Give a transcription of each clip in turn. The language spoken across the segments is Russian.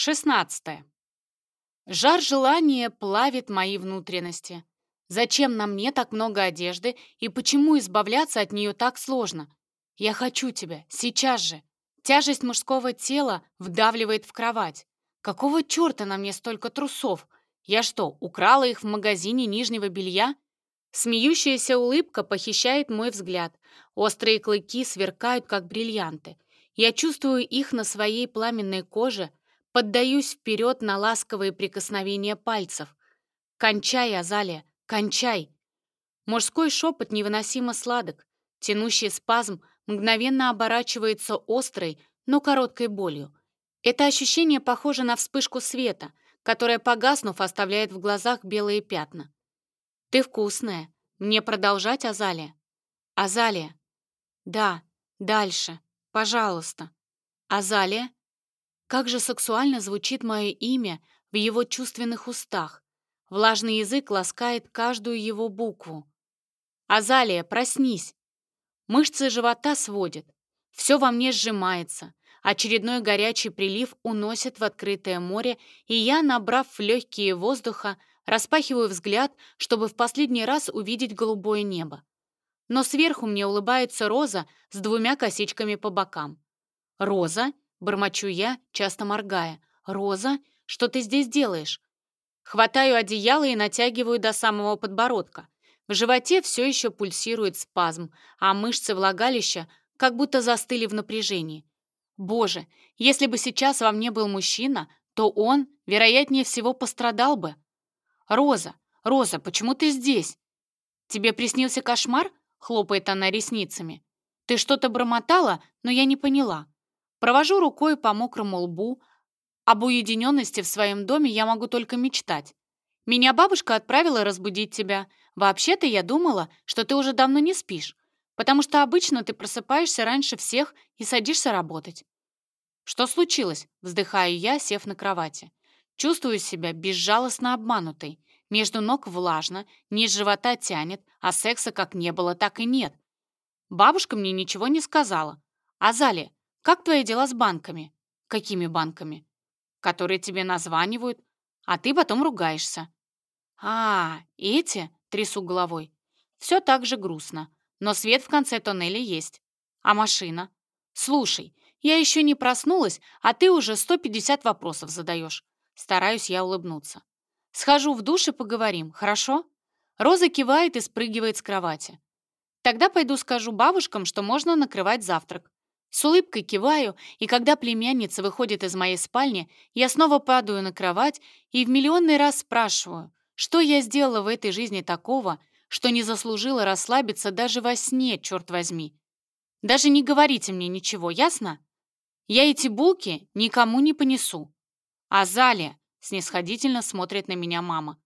16. Жар желания плавит мои внутренности. Зачем на мне так много одежды и почему избавляться от нее так сложно? Я хочу тебя, сейчас же. Тяжесть мужского тела вдавливает в кровать. Какого черта на мне столько трусов? Я что, украла их в магазине нижнего белья? Смеющаяся улыбка похищает мой взгляд. Острые клыки сверкают, как бриллианты. Я чувствую их на своей пламенной коже, поддаюсь вперед на ласковые прикосновения пальцев. «Кончай, Азалия, кончай!» Мужской шепот невыносимо сладок. Тянущий спазм мгновенно оборачивается острой, но короткой болью. Это ощущение похоже на вспышку света, которая, погаснув, оставляет в глазах белые пятна. «Ты вкусная. Мне продолжать, Азалия?» «Азалия?» «Да. Дальше. Пожалуйста». «Азалия?» Как же сексуально звучит мое имя в его чувственных устах. Влажный язык ласкает каждую его букву. «Азалия, проснись!» Мышцы живота сводят. Все во мне сжимается. Очередной горячий прилив уносит в открытое море, и я, набрав в легкие воздуха, распахиваю взгляд, чтобы в последний раз увидеть голубое небо. Но сверху мне улыбается роза с двумя косичками по бокам. Роза — Бормочу я, часто моргая. «Роза, что ты здесь делаешь?» Хватаю одеяло и натягиваю до самого подбородка. В животе все еще пульсирует спазм, а мышцы влагалища как будто застыли в напряжении. Боже, если бы сейчас во мне был мужчина, то он, вероятнее всего, пострадал бы. «Роза, Роза, почему ты здесь?» «Тебе приснился кошмар?» — хлопает она ресницами. «Ты что-то бормотала, но я не поняла». Провожу рукой по мокрому лбу. А Об уединенности в своем доме я могу только мечтать. Меня бабушка отправила разбудить тебя. Вообще-то я думала, что ты уже давно не спишь, потому что обычно ты просыпаешься раньше всех и садишься работать. Что случилось? Вздыхаю я, сев на кровати. Чувствую себя безжалостно обманутой. Между ног влажно, низ живота тянет, а секса как не было, так и нет. Бабушка мне ничего не сказала. А Зале, как твои дела с банками? Какими банками? Которые тебе названивают, а ты потом ругаешься. А, эти, трясу головой. Все так же грустно, но свет в конце тоннеля есть. А машина? Слушай, я еще не проснулась, а ты уже 150 вопросов задаешь. Стараюсь я улыбнуться. Схожу в душ и поговорим, хорошо? Роза кивает и спрыгивает с кровати. Тогда пойду скажу бабушкам, что можно накрывать завтрак. С улыбкой киваю, и когда племянница выходит из моей спальни, я снова падаю на кровать и в миллионный раз спрашиваю, что я сделала в этой жизни такого, что не заслужила расслабиться даже во сне, черт возьми. Даже не говорите мне ничего, ясно? Я эти булки никому не понесу. Азалия снисходительно смотрит на меня мама.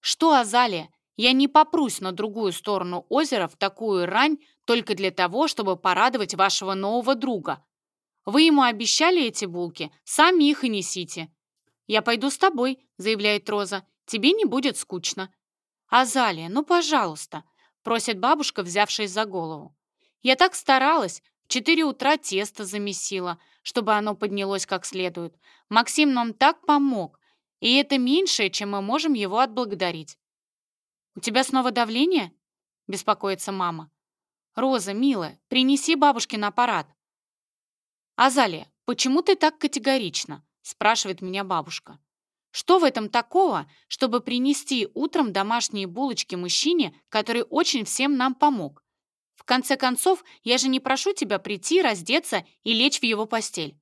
Что, Азалия, я не попрусь на другую сторону озера в такую рань, только для того, чтобы порадовать вашего нового друга. Вы ему обещали эти булки, сами их и несите. «Я пойду с тобой», — заявляет Роза. «Тебе не будет скучно». «Азалия, ну, пожалуйста», — просит бабушка, взявшись за голову. «Я так старалась, в четыре утра тесто замесила, чтобы оно поднялось как следует. Максим нам так помог, и это меньшее, чем мы можем его отблагодарить». «У тебя снова давление?» — беспокоится мама. «Роза, милая, принеси бабушкин аппарат». «Азалия, почему ты так категорично?» – спрашивает меня бабушка. «Что в этом такого, чтобы принести утром домашние булочки мужчине, который очень всем нам помог? В конце концов, я же не прошу тебя прийти, раздеться и лечь в его постель».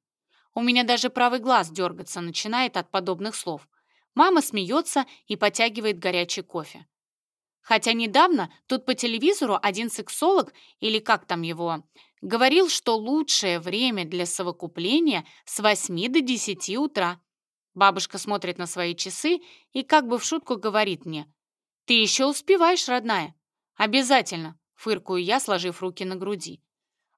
У меня даже правый глаз дергаться начинает от подобных слов. Мама смеется и потягивает горячий кофе. Хотя недавно тут по телевизору один сексолог, или как там его, говорил, что лучшее время для совокупления с 8 до 10 утра. Бабушка смотрит на свои часы и как бы в шутку говорит мне, «Ты еще успеваешь, родная?» «Обязательно», — фыркую я, сложив руки на груди.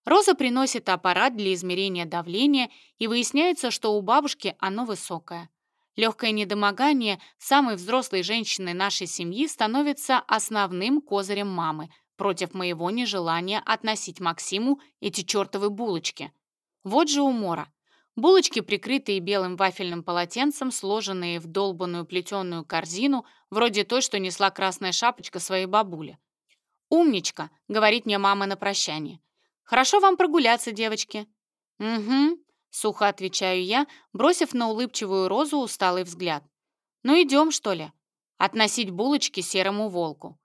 Роза приносит аппарат для измерения давления, и выясняется, что у бабушки оно высокое. Легкое недомогание самой взрослой женщины нашей семьи становится основным козырем мамы против моего нежелания относить Максиму эти чертовы булочки. Вот же умора. Булочки, прикрытые белым вафельным полотенцем, сложенные в долбанную плетеную корзину, вроде той, что несла красная шапочка своей бабули. «Умничка», — говорит мне мама на прощание. «Хорошо вам прогуляться, девочки». «Угу», Сухо отвечаю я, бросив на улыбчивую розу усталый взгляд. «Ну идем, что ли? Относить булочки серому волку».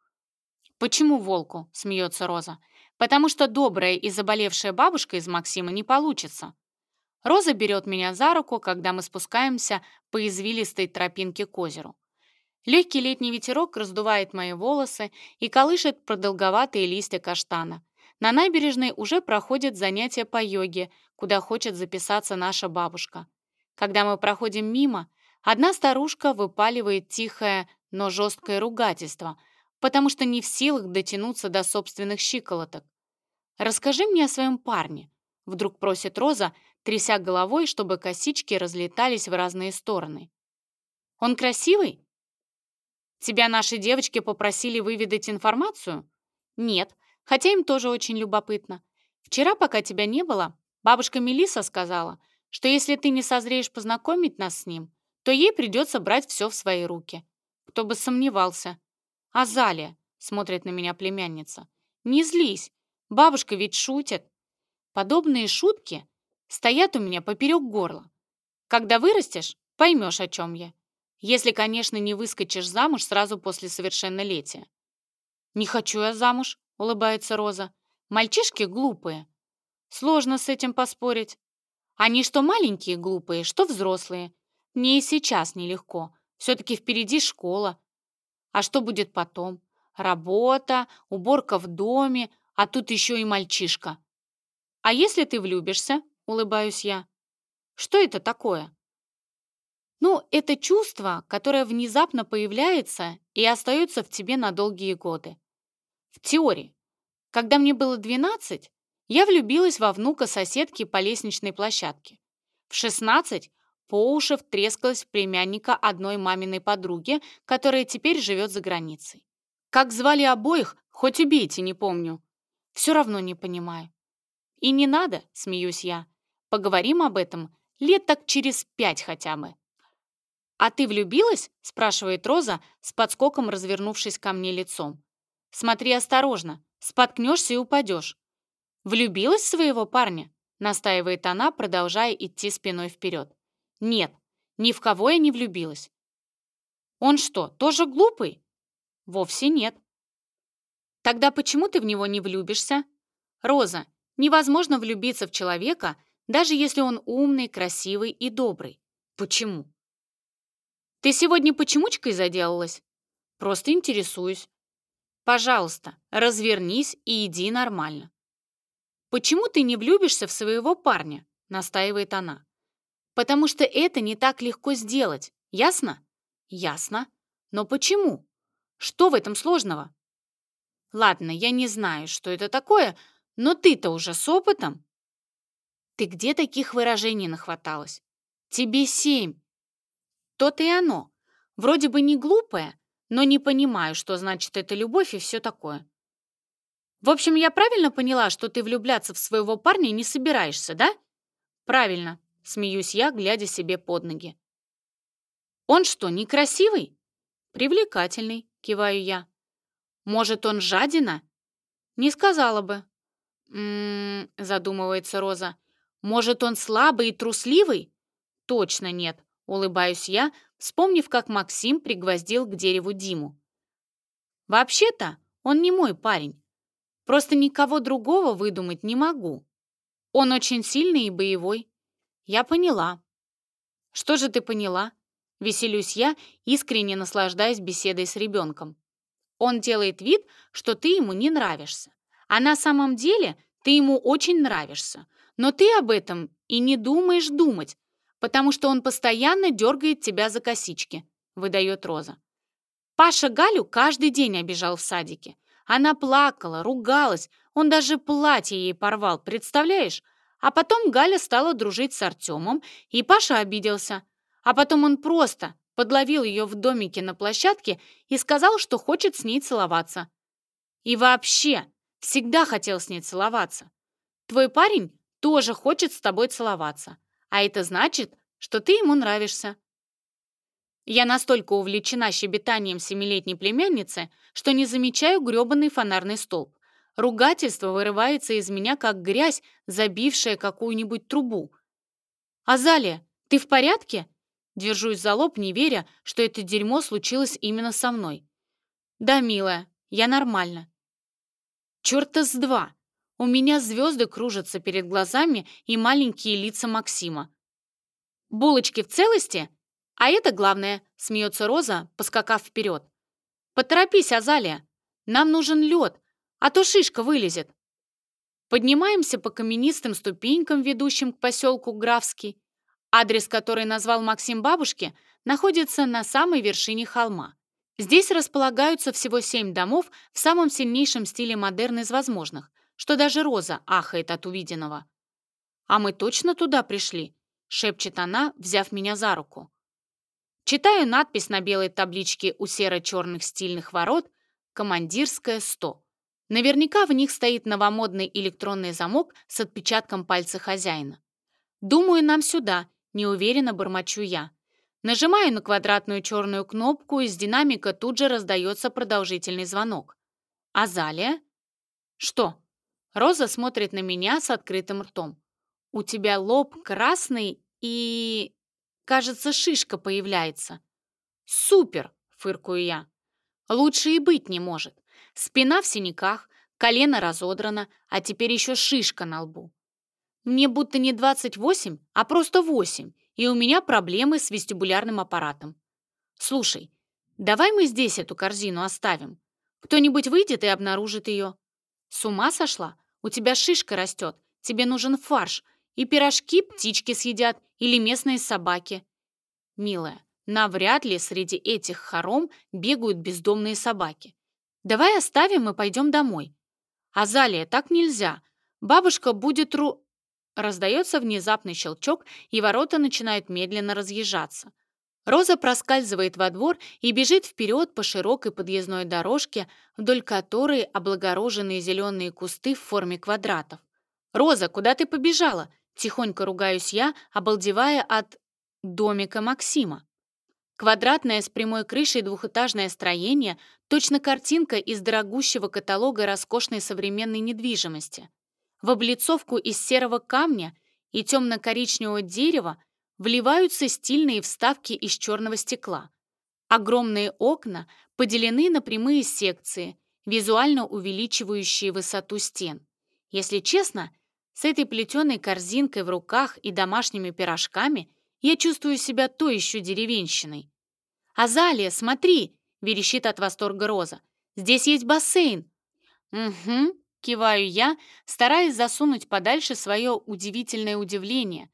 «Почему волку?» — смеется Роза. «Потому что добрая и заболевшая бабушка из Максима не получится». Роза берет меня за руку, когда мы спускаемся по извилистой тропинке к озеру. Легкий летний ветерок раздувает мои волосы и колышет продолговатые листья каштана. На набережной уже проходят занятия по йоге, куда хочет записаться наша бабушка. Когда мы проходим мимо, одна старушка выпаливает тихое, но жесткое ругательство, потому что не в силах дотянуться до собственных щиколоток. «Расскажи мне о своем парне», — вдруг просит Роза, тряся головой, чтобы косички разлетались в разные стороны. «Он красивый?» «Тебя наши девочки попросили выведать информацию?» «Нет, Хотя им тоже очень любопытно. Вчера, пока тебя не было, бабушка Мелиса сказала, что если ты не созреешь познакомить нас с ним, то ей придется брать все в свои руки. Кто бы сомневался. «Азалия», — смотрит на меня племянница, — «не злись, бабушка ведь шутит». Подобные шутки стоят у меня поперек горла. Когда вырастешь, поймешь, о чем я. Если, конечно, не выскочишь замуж сразу после совершеннолетия. «Не хочу я замуж», — улыбается Роза. «Мальчишки глупые. Сложно с этим поспорить. Они что маленькие глупые, что взрослые. Мне и сейчас нелегко. Все-таки впереди школа. А что будет потом? Работа, уборка в доме, а тут еще и мальчишка. А если ты влюбишься?» — улыбаюсь я. «Что это такое?» Ну, это чувство, которое внезапно появляется и остается в тебе на долгие годы. В теории. Когда мне было 12, я влюбилась во внука соседки по лестничной площадке. В 16 по уши втрескалась в племянника одной маминой подруги, которая теперь живет за границей. Как звали обоих, хоть убейте, не помню. Все равно не понимаю. И не надо, смеюсь я. Поговорим об этом лет так через пять хотя бы. «А ты влюбилась?» — спрашивает Роза, с подскоком развернувшись ко мне лицом. Смотри осторожно, споткнешься и упадешь. Влюбилась в своего парня? Настаивает она, продолжая идти спиной вперед. Нет, ни в кого я не влюбилась. Он что, тоже глупый? Вовсе нет. Тогда почему ты в него не влюбишься? Роза, невозможно влюбиться в человека, даже если он умный, красивый и добрый. Почему? Ты сегодня почемучкой заделалась? Просто интересуюсь. Пожалуйста, развернись и иди нормально. «Почему ты не влюбишься в своего парня?» — настаивает она. «Потому что это не так легко сделать, ясно?» «Ясно. Но почему? Что в этом сложного?» «Ладно, я не знаю, что это такое, но ты-то уже с опытом». «Ты где таких выражений нахваталась?» «Тебе семь». «То-то и оно. Вроде бы не глупое, но не понимаю, что значит эта любовь и все такое. В общем, я правильно поняла, что ты влюбляться в своего парня не собираешься, да? Правильно, смеюсь я, глядя себе под ноги. Он что, некрасивый? Привлекательный, киваю я. Может, он жадина? Не сказала бы. М задумывается Роза. Может, он слабый и трусливый? Точно нет, улыбаюсь я, вспомнив, как Максим пригвоздил к дереву Диму. «Вообще-то он не мой парень. Просто никого другого выдумать не могу. Он очень сильный и боевой. Я поняла». «Что же ты поняла?» Веселюсь я, искренне наслаждаясь беседой с ребенком. Он делает вид, что ты ему не нравишься. А на самом деле ты ему очень нравишься. Но ты об этом и не думаешь думать, потому что он постоянно дергает тебя за косички», — выдает Роза. Паша Галю каждый день обижал в садике. Она плакала, ругалась, он даже платье ей порвал, представляешь? А потом Галя стала дружить с Артемом, и Паша обиделся. А потом он просто подловил ее в домике на площадке и сказал, что хочет с ней целоваться. И вообще, всегда хотел с ней целоваться. Твой парень тоже хочет с тобой целоваться. А это значит, что ты ему нравишься. Я настолько увлечена щебетанием семилетней племянницы, что не замечаю грёбаный фонарный столб. Ругательство вырывается из меня, как грязь, забившая какую-нибудь трубу. «Азалия, ты в порядке?» Держусь за лоб, не веря, что это дерьмо случилось именно со мной. «Да, милая, я нормально». «Чёрта с два!» У меня звезды кружатся перед глазами и маленькие лица Максима. «Булочки в целости? А это главное», — смеется Роза, поскакав вперед. «Поторопись, Азалия. Нам нужен лед, а то шишка вылезет». Поднимаемся по каменистым ступенькам, ведущим к поселку Графский. Адрес, который назвал Максим бабушке, находится на самой вершине холма. Здесь располагаются всего семь домов в самом сильнейшем стиле модерн из возможных, что даже Роза ахает от увиденного. «А мы точно туда пришли?» — шепчет она, взяв меня за руку. Читаю надпись на белой табличке у серо-черных стильных ворот «Командирская 100». Наверняка в них стоит новомодный электронный замок с отпечатком пальца хозяина. «Думаю, нам сюда», — неуверенно бормочу я. Нажимаю на квадратную черную кнопку, из динамика тут же раздается продолжительный звонок. «Азалия?» «Что?» Роза смотрит на меня с открытым ртом. «У тебя лоб красный и... кажется, шишка появляется». «Супер!» — фыркую я. «Лучше и быть не может. Спина в синяках, колено разодрано, а теперь еще шишка на лбу. Мне будто не 28, а просто 8, и у меня проблемы с вестибулярным аппаратом. Слушай, давай мы здесь эту корзину оставим. Кто-нибудь выйдет и обнаружит ее». С ума сошла? У тебя шишка растет, тебе нужен фарш, и пирожки птички съедят или местные собаки. Милая, навряд ли среди этих хором бегают бездомные собаки. Давай оставим и пойдем домой. Азалия, так нельзя. Бабушка будет ру... Раздается внезапный щелчок, и ворота начинают медленно разъезжаться. Роза проскальзывает во двор и бежит вперед по широкой подъездной дорожке, вдоль которой облагороженные зеленые кусты в форме квадратов. «Роза, куда ты побежала?» — тихонько ругаюсь я, обалдевая от домика Максима. Квадратное с прямой крышей двухэтажное строение — точно картинка из дорогущего каталога роскошной современной недвижимости. В облицовку из серого камня и темно-коричневого дерева — вливаются стильные вставки из черного стекла. Огромные окна поделены на прямые секции, визуально увеличивающие высоту стен. Если честно, с этой плетеной корзинкой в руках и домашними пирожками я чувствую себя то еще деревенщиной. «Азалия, смотри!» — верещит от восторга Роза. «Здесь есть бассейн!» «Угу», — киваю я, стараясь засунуть подальше свое удивительное удивление,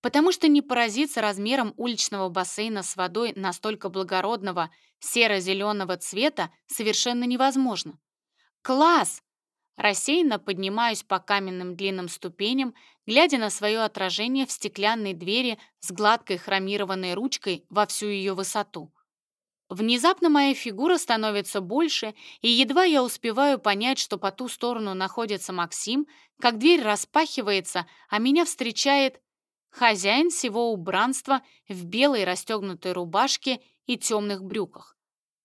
потому что не поразиться размером уличного бассейна с водой настолько благородного серо-зеленого цвета совершенно невозможно. «Класс!» Рассеянно поднимаюсь по каменным длинным ступеням, глядя на свое отражение в стеклянной двери с гладкой хромированной ручкой во всю ее высоту. Внезапно моя фигура становится больше, и едва я успеваю понять, что по ту сторону находится Максим, как дверь распахивается, а меня встречает хозяин всего убранства в белой расстегнутой рубашке и темных брюках.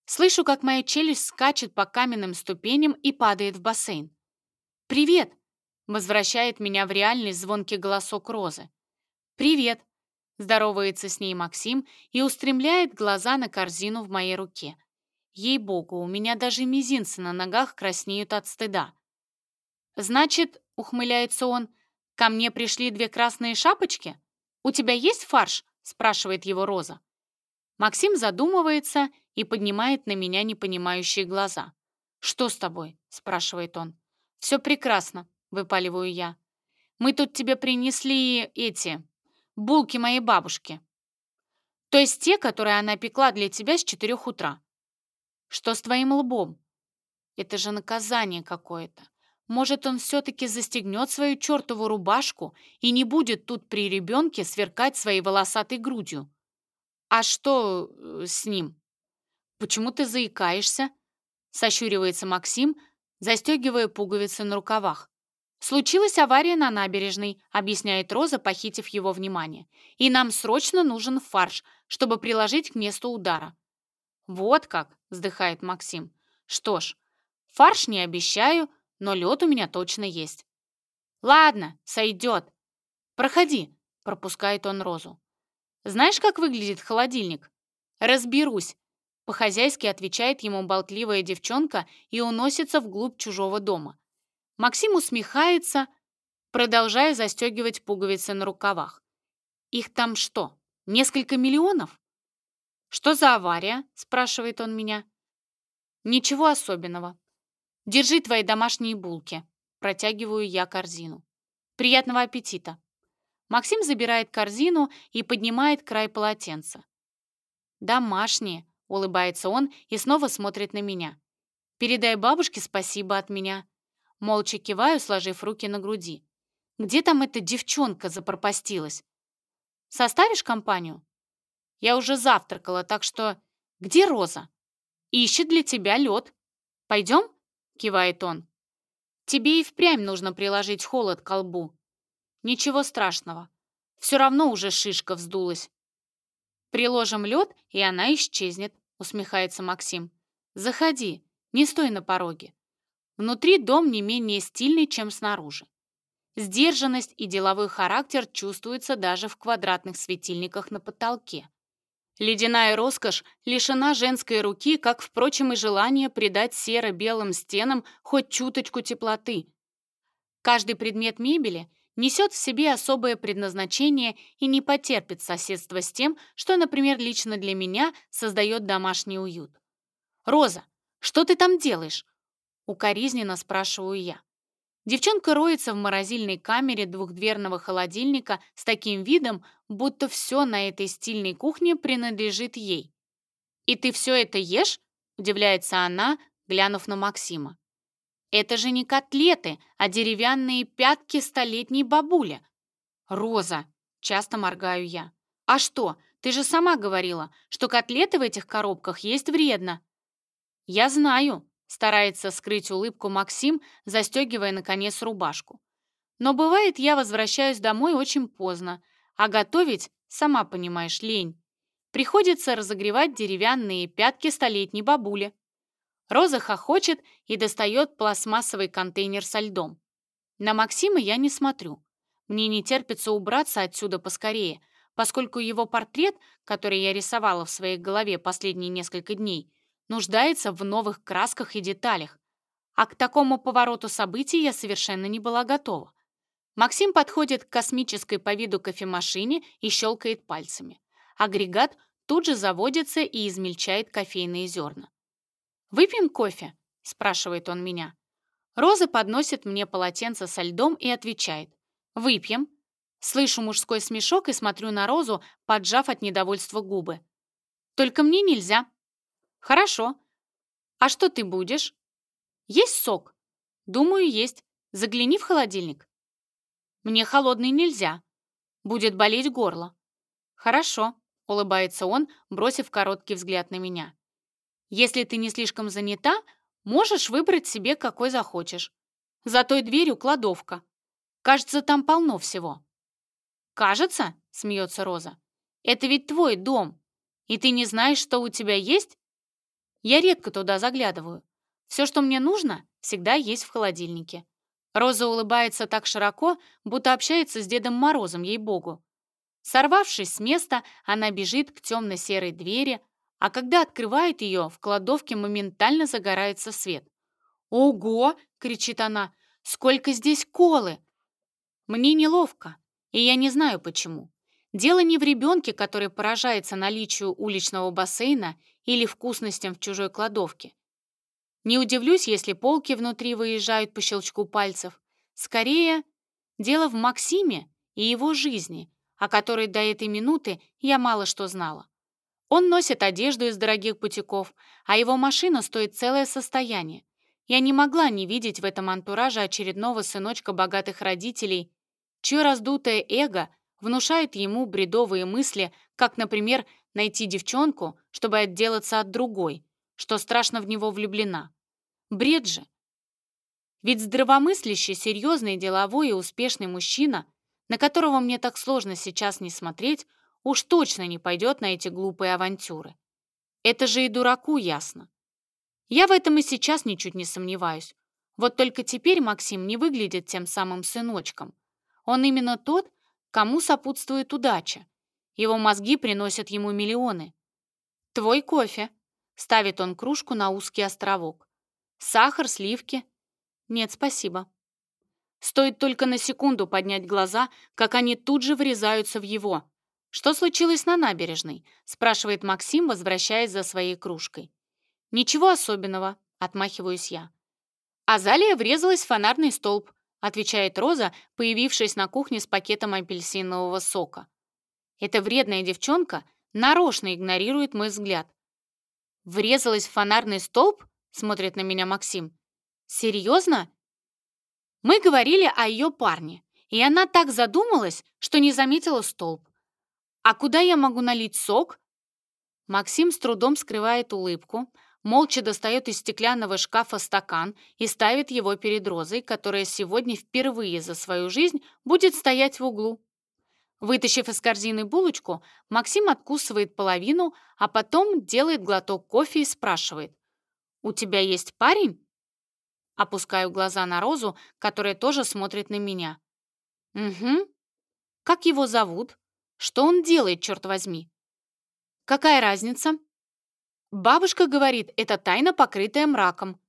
Слышу, как моя челюсть скачет по каменным ступеням и падает в бассейн. «Привет!» — возвращает меня в реальный звонкий голосок Розы. «Привет!» — здоровается с ней Максим и устремляет глаза на корзину в моей руке. Ей-богу, у меня даже мизинцы на ногах краснеют от стыда. «Значит, — ухмыляется он, — Ко мне пришли две красные шапочки. У тебя есть фарш? спрашивает его Роза. Максим задумывается и поднимает на меня непонимающие глаза. «Что с тобой?» — спрашивает он. «Все прекрасно», — выпаливаю я. «Мы тут тебе принесли эти... булки моей бабушки». «То есть те, которые она пекла для тебя с четырех утра?» «Что с твоим лбом?» «Это же наказание какое-то. Может, он все-таки застегнет свою чертову рубашку и не будет тут при ребенке сверкать своей волосатой грудью. А что э, с ним? Почему ты заикаешься? Сощуривается Максим, застегивая пуговицы на рукавах. «Случилась авария на набережной», — объясняет Роза, похитив его внимание. «И нам срочно нужен фарш, чтобы приложить к месту удара». «Вот как», — вздыхает Максим. «Что ж, фарш не обещаю, но лед у меня точно есть». «Ладно, сойдет. Проходи», — пропускает он розу. «Знаешь, как выглядит холодильник?» «Разберусь», — по-хозяйски отвечает ему болтливая девчонка и уносится вглубь чужого дома. Максим усмехается, продолжая застегивать пуговицы на рукавах. «Их там что, несколько миллионов?» «Что за авария?» — спрашивает он меня. «Ничего особенного. Держи твои домашние булки. Протягиваю я корзину. Приятного аппетита. Максим забирает корзину и поднимает край полотенца. «Домашние», — улыбается он и снова смотрит на меня. «Передай бабушке спасибо от меня». Молча киваю, сложив руки на груди. «Где там эта девчонка запропастилась?» «Составишь компанию?» «Я уже завтракала, так что...» «Где Роза?» «Ищет для тебя лед. Пойдем?» кивает он. Тебе и впрямь нужно приложить холод к колбу. Ничего страшного. Все равно уже шишка вздулась. Приложим лед, и она исчезнет, усмехается Максим. Заходи, не стой на пороге. Внутри дом не менее стильный, чем снаружи. Сдержанность и деловой характер чувствуются даже в квадратных светильниках на потолке. Ледяная роскошь лишена женской руки, как, впрочем, и желание придать серо-белым стенам хоть чуточку теплоты. Каждый предмет мебели несет в себе особое предназначение и не потерпит соседство с тем, что, например, лично для меня создает домашний уют. «Роза, что ты там делаешь?» — укоризненно спрашиваю я. Девчонка роется в морозильной камере двухдверного холодильника с таким видом, будто все на этой стильной кухне принадлежит ей. «И ты все это ешь?» – удивляется она, глянув на Максима. «Это же не котлеты, а деревянные пятки столетней бабуля!» «Роза!» – часто моргаю я. «А что, ты же сама говорила, что котлеты в этих коробках есть вредно!» «Я знаю!» Старается скрыть улыбку Максим, застегивая, наконец, рубашку. Но бывает, я возвращаюсь домой очень поздно, а готовить, сама понимаешь, лень. Приходится разогревать деревянные пятки столетней бабули. Роза хохочет и достает пластмассовый контейнер со льдом. На Максима я не смотрю. Мне не терпится убраться отсюда поскорее, поскольку его портрет, который я рисовала в своей голове последние несколько дней, нуждается в новых красках и деталях. А к такому повороту событий я совершенно не была готова. Максим подходит к космической по виду кофемашине и щелкает пальцами. Агрегат тут же заводится и измельчает кофейные зерна. «Выпьем кофе?» – спрашивает он меня. Роза подносит мне полотенце со льдом и отвечает. «Выпьем». Слышу мужской смешок и смотрю на Розу, поджав от недовольства губы. «Только мне нельзя», «Хорошо. А что ты будешь?» «Есть сок?» «Думаю, есть. Загляни в холодильник». «Мне холодный нельзя. Будет болеть горло». «Хорошо», — улыбается он, бросив короткий взгляд на меня. «Если ты не слишком занята, можешь выбрать себе, какой захочешь. За той дверью кладовка. Кажется, там полно всего». «Кажется?» — смеется Роза. «Это ведь твой дом, и ты не знаешь, что у тебя есть? Я редко туда заглядываю. Все, что мне нужно, всегда есть в холодильнике. Роза улыбается так широко, будто общается с Дедом Морозом, ей-богу. Сорвавшись с места, она бежит к темно-серой двери, а когда открывает ее, в кладовке моментально загорается свет. «Ого!» — кричит она. «Сколько здесь колы!» Мне неловко, и я не знаю почему. Дело не в ребенке, который поражается наличию уличного бассейна или вкусностям в чужой кладовке. Не удивлюсь, если полки внутри выезжают по щелчку пальцев. Скорее, дело в Максиме и его жизни, о которой до этой минуты я мало что знала. Он носит одежду из дорогих бутиков, а его машина стоит целое состояние. Я не могла не видеть в этом антураже очередного сыночка богатых родителей, чье раздутое эго – внушает ему бредовые мысли, как, например, найти девчонку, чтобы отделаться от другой, что страшно в него влюблена. Бред же. Ведь здравомыслящий, серьезный, деловой и успешный мужчина, на которого мне так сложно сейчас не смотреть, уж точно не пойдет на эти глупые авантюры. Это же и дураку ясно. Я в этом и сейчас ничуть не сомневаюсь. Вот только теперь Максим не выглядит тем самым сыночком. Он именно тот, кому сопутствует удача. Его мозги приносят ему миллионы. «Твой кофе», — ставит он кружку на узкий островок. «Сахар, сливки». «Нет, спасибо». Стоит только на секунду поднять глаза, как они тут же врезаются в его. «Что случилось на набережной?» — спрашивает Максим, возвращаясь за своей кружкой. «Ничего особенного», — отмахиваюсь я. Азалия врезалась в фонарный столб отвечает Роза, появившись на кухне с пакетом апельсинового сока. Эта вредная девчонка нарочно игнорирует мой взгляд. «Врезалась в фонарный столб?» — смотрит на меня Максим. «Серьезно?» Мы говорили о ее парне, и она так задумалась, что не заметила столб. «А куда я могу налить сок?» Максим с трудом скрывает улыбку, молча достает из стеклянного шкафа стакан и ставит его перед Розой, которая сегодня впервые за свою жизнь будет стоять в углу. Вытащив из корзины булочку, Максим откусывает половину, а потом делает глоток кофе и спрашивает. «У тебя есть парень?» Опускаю глаза на Розу, которая тоже смотрит на меня. «Угу. Как его зовут? Что он делает, черт возьми?» «Какая разница?» Бабушка говорит, это тайна, покрытая мраком.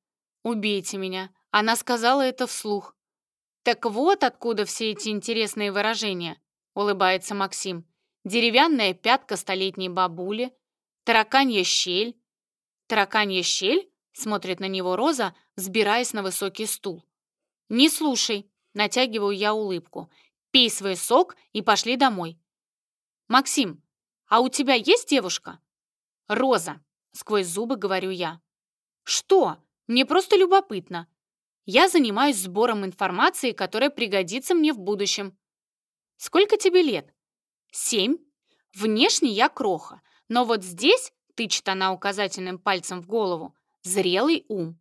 Убейте меня. Она сказала это вслух. Так вот откуда все эти интересные выражения, улыбается Максим. Деревянная пятка столетней бабули, тараканья щель. Тараканья щель? Смотрит на него Роза, сбираясь на высокий стул. «Не слушай», — натягиваю я улыбку. «Пей свой сок и пошли домой». «Максим, а у тебя есть девушка?» «Роза», — сквозь зубы говорю я. «Что? Мне просто любопытно. Я занимаюсь сбором информации, которая пригодится мне в будущем». «Сколько тебе лет?» «Семь. Внешне я кроха, но вот здесь, — тычет она указательным пальцем в голову, — зрелый ум».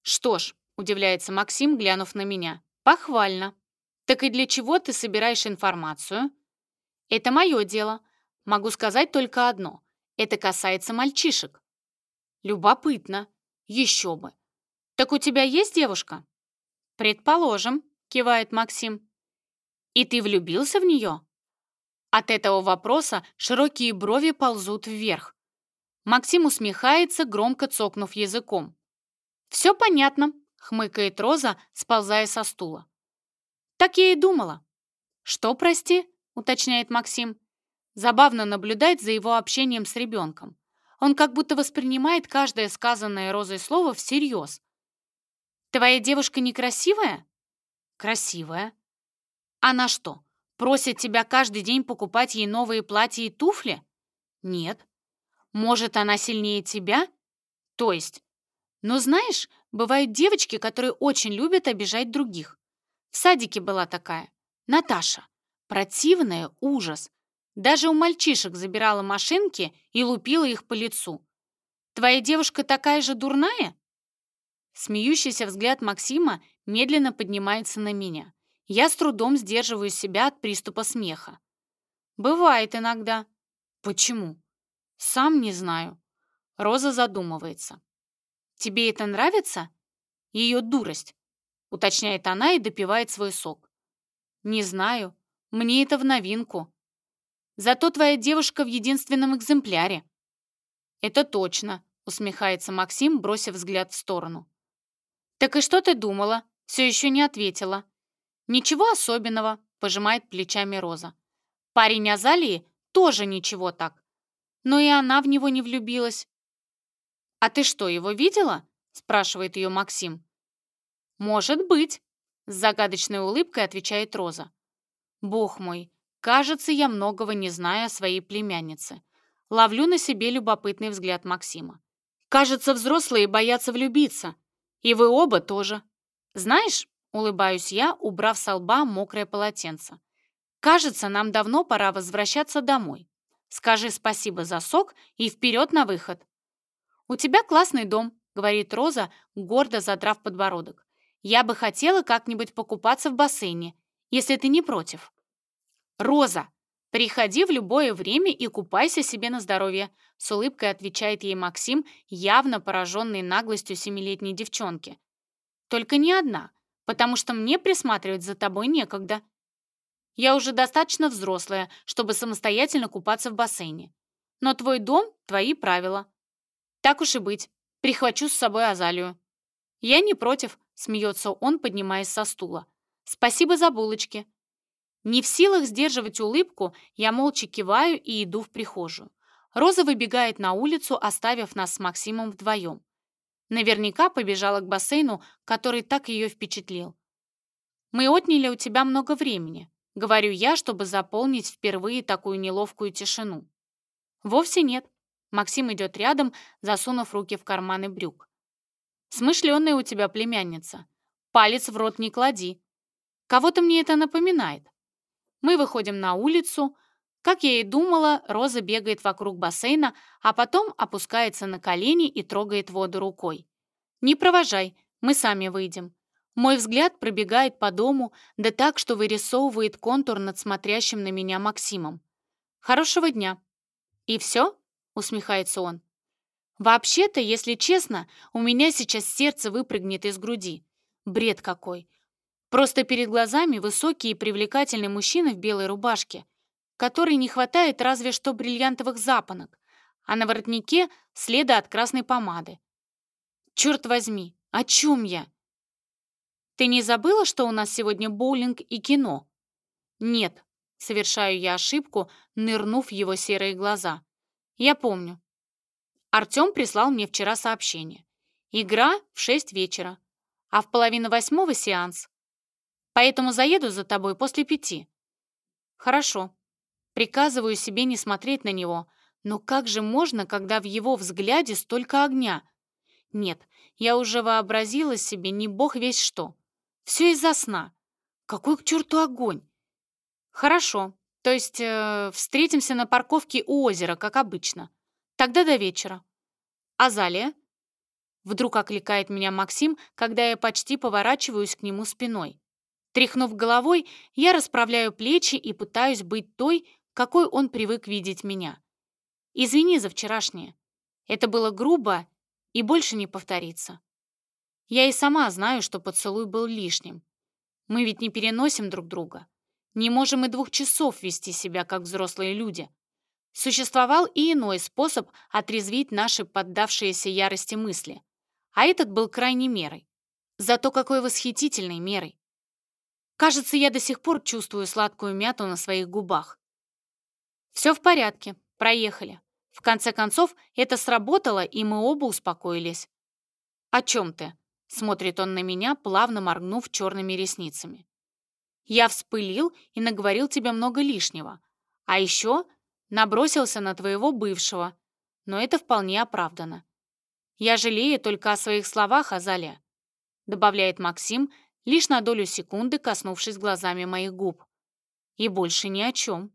«Что ж», — удивляется Максим, глянув на меня, — «похвально. Так и для чего ты собираешь информацию?» «Это мое дело. Могу сказать только одно — это касается мальчишек. Любопытно. Еще бы. Так у тебя есть девушка? Предположим, кивает Максим. И ты влюбился в нее? От этого вопроса широкие брови ползут вверх. Максим усмехается, громко цокнув языком. «Все понятно», — хмыкает Роза, сползая со стула. «Так я и думала». «Что, прости?» — уточняет Максим. Забавно наблюдать за его общением с ребенком. Он как будто воспринимает каждое сказанное Розой слово всерьез. «Твоя девушка некрасивая?» «Красивая». «Она что, просит тебя каждый день покупать ей новые платья и туфли?» «Нет». «Может, она сильнее тебя?» «То есть?» «Но знаешь, бывают девочки, которые очень любят обижать других. В садике была такая. Наташа. Противная, ужас. Даже у мальчишек забирала машинки и лупила их по лицу. Твоя девушка такая же дурная? Смеющийся взгляд Максима медленно поднимается на меня. Я с трудом сдерживаю себя от приступа смеха. Бывает иногда. Почему? Сам не знаю. Роза задумывается. Тебе это нравится? Ее дурость. Уточняет она и допивает свой сок. Не знаю. Мне это в новинку. Зато твоя девушка в единственном экземпляре». «Это точно», — усмехается Максим, бросив взгляд в сторону. «Так и что ты думала?» Все еще не ответила. «Ничего особенного», — пожимает плечами Роза. «Парень Азалии тоже ничего так. Но и она в него не влюбилась». «А ты что, его видела?» — спрашивает ее Максим. «Может быть», — с загадочной улыбкой отвечает Роза. «Бог мой, Кажется, я многого не знаю о своей племяннице. Ловлю на себе любопытный взгляд Максима. Кажется, взрослые боятся влюбиться. И вы оба тоже. Знаешь, улыбаюсь я, убрав с лба мокрое полотенце. Кажется, нам давно пора возвращаться домой. Скажи спасибо за сок и вперед на выход. У тебя классный дом, говорит Роза, гордо задрав подбородок. Я бы хотела как-нибудь покупаться в бассейне, если ты не против. «Роза, приходи в любое время и купайся себе на здоровье», с улыбкой отвечает ей Максим, явно пораженный наглостью семилетней девчонки. «Только не одна, потому что мне присматривать за тобой некогда. Я уже достаточно взрослая, чтобы самостоятельно купаться в бассейне. Но твой дом — твои правила. Так уж и быть, прихвачу с собой Азалию». «Я не против», — смеется он, поднимаясь со стула. «Спасибо за булочки», не в силах сдерживать улыбку, я молча киваю и иду в прихожую. Роза выбегает на улицу, оставив нас с Максимом вдвоем. Наверняка побежала к бассейну, который так ее впечатлил. «Мы отняли у тебя много времени», — говорю я, чтобы заполнить впервые такую неловкую тишину. «Вовсе нет». Максим идет рядом, засунув руки в карманы брюк. «Смышленая у тебя племянница. Палец в рот не клади. Кого-то мне это напоминает». Мы выходим на улицу. Как я и думала, Роза бегает вокруг бассейна, а потом опускается на колени и трогает воду рукой. «Не провожай, мы сами выйдем». Мой взгляд пробегает по дому, да так, что вырисовывает контур над смотрящим на меня Максимом. «Хорошего дня». «И все?» — усмехается он. «Вообще-то, если честно, у меня сейчас сердце выпрыгнет из груди. Бред какой. Просто перед глазами высокий и привлекательный мужчина в белой рубашке, которой не хватает разве что бриллиантовых запонок, а на воротнике следа от красной помады. Черт возьми, о чем я? Ты не забыла, что у нас сегодня боулинг и кино? Нет, совершаю я ошибку, нырнув в его серые глаза. Я помню. Артем прислал мне вчера сообщение. Игра в шесть вечера, а в половину восьмого сеанс. Поэтому заеду за тобой после пяти». «Хорошо. Приказываю себе не смотреть на него. Но как же можно, когда в его взгляде столько огня? Нет, я уже вообразила себе не бог весь что. Все из-за сна. Какой к черту огонь? Хорошо. То есть э, встретимся на парковке у озера, как обычно. Тогда до вечера. А Залия? Вдруг окликает меня Максим, когда я почти поворачиваюсь к нему спиной. Тряхнув головой, я расправляю плечи и пытаюсь быть той, какой он привык видеть меня. Извини за вчерашнее. Это было грубо и больше не повторится. Я и сама знаю, что поцелуй был лишним. Мы ведь не переносим друг друга. Не можем и двух часов вести себя, как взрослые люди. Существовал и иной способ отрезвить наши поддавшиеся ярости мысли. А этот был крайней мерой. Зато какой восхитительной мерой. Кажется, я до сих пор чувствую сладкую мяту на своих губах. Все в порядке, проехали. В конце концов, это сработало, и мы оба успокоились. «О чем ты?» — смотрит он на меня, плавно моргнув черными ресницами. «Я вспылил и наговорил тебе много лишнего. А еще набросился на твоего бывшего, но это вполне оправдано. Я жалею только о своих словах о — добавляет Максим, — лишь на долю секунды коснувшись глазами моих губ. И больше ни о чем.